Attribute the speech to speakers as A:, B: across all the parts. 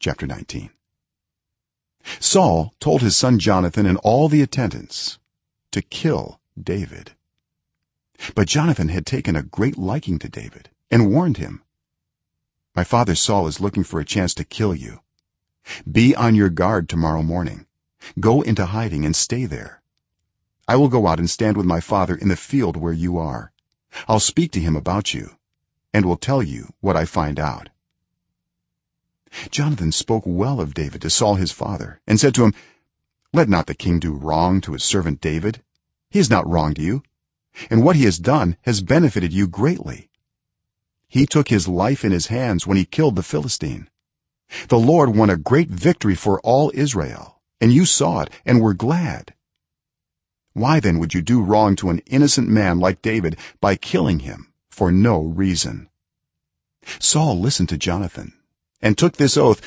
A: chapter 19 saul told his son jonathan and all the attendants to kill david. But jonathan had taken a great liking to david and warned him my father saul is looking for a chance to kill you. Be on your guard tomorrow morning. Go into hiding and stay there. I will go out and stand with my father in the field where you are. I'll speak to him about you and will tell you what i find out jonathan spoke well of david to saul his father and said to him let not the king do wrong to his servant david. He has not wronged you and what he has done has benefited you greatly. He took his life in his hands when he killed the philistine. The lord won a great victory for all israel and you saw it and were glad. Why then would you do wrong to an innocent man like david by killing him for no reason? Saul listened to jonathan and took this oath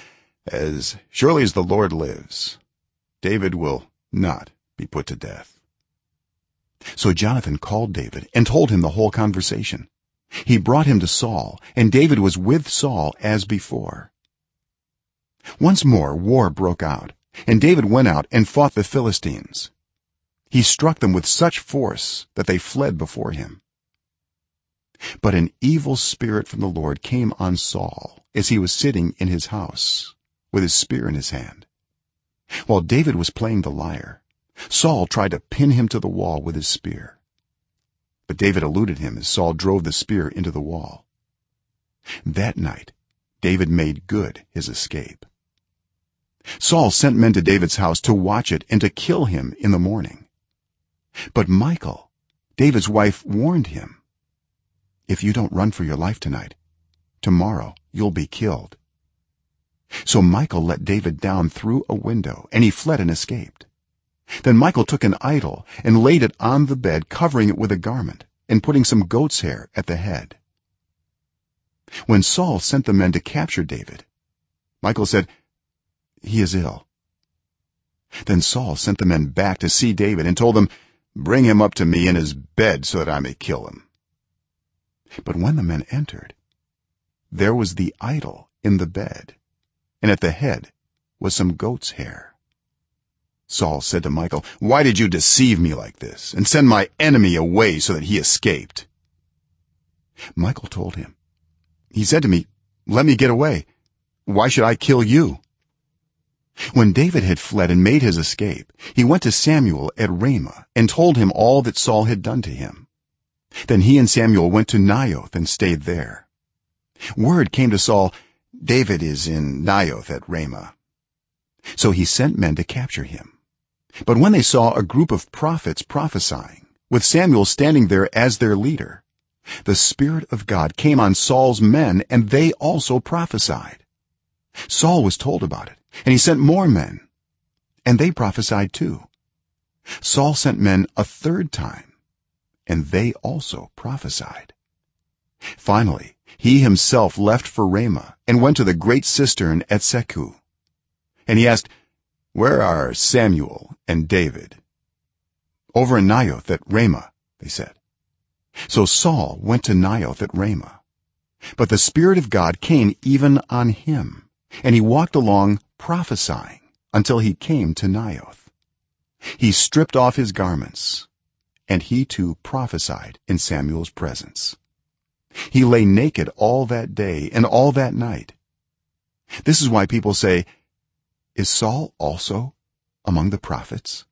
A: as surely as the lord lives david will not be put to death. So jonathan called david and told him the whole conversation. He brought him to saul and david was with saul as before. Once more war broke out and david went out and fought the philistines. He struck them with such force that they fled before him. But an evil spirit from the lord came on saul as he was sitting in his house with his spear in his hand. While david was playing the lyre saul tried to pin him to the wall with his spear. But david eluded him as saul drove the spear into the wall. That night david made good his escape. Saul sent men to david's house to watch it and to kill him in the morning. But michal david's wife warned him if you don't run for your life tonight tomorrow you'll be killed. So michal let david down through a window and he fled and escaped. Then michal took an idol and laid it on the bed covering it with a garment and putting some goat's hair at the head. When saul sent the men to capture david michal said he is ill. Then saul sent the men back to see david and told them bring him up to me in his bed so that i may kill him. But when the men entered there was the idol in the bed and at the head was some goat's hair. Saul said to michal why did you deceive me like this and send my enemy away so that he escaped? Michal told him. He said to me let me get away. Why should i kill you? When david had fled and made his escape he went to samuel at ramah and told him all that saul had done to him. Then he and samuel went to naioth and stayed there word came to saul david is in naioth at ramah. So he sent men to capture him. But when they saw a group of prophets prophesying with samuel standing there as their leader the spirit of god came on saul's men and they also prophesied. Saul was told about it and he sent more men and they prophesied too. Saul sent men a third time and they also prophesied. Finally he himself left for ramah and went to the great cistern at seku and he asked where are samuel and david? Over in naioth at ramah they said. So saul went to naioth at ramah but the spirit of god came even on him and he walked along prophesying until he came to naioth. He stripped off his garments and he too prophesied in samuel's presence he lay naked all that day and all that night. This is why people say is saul also among the prophets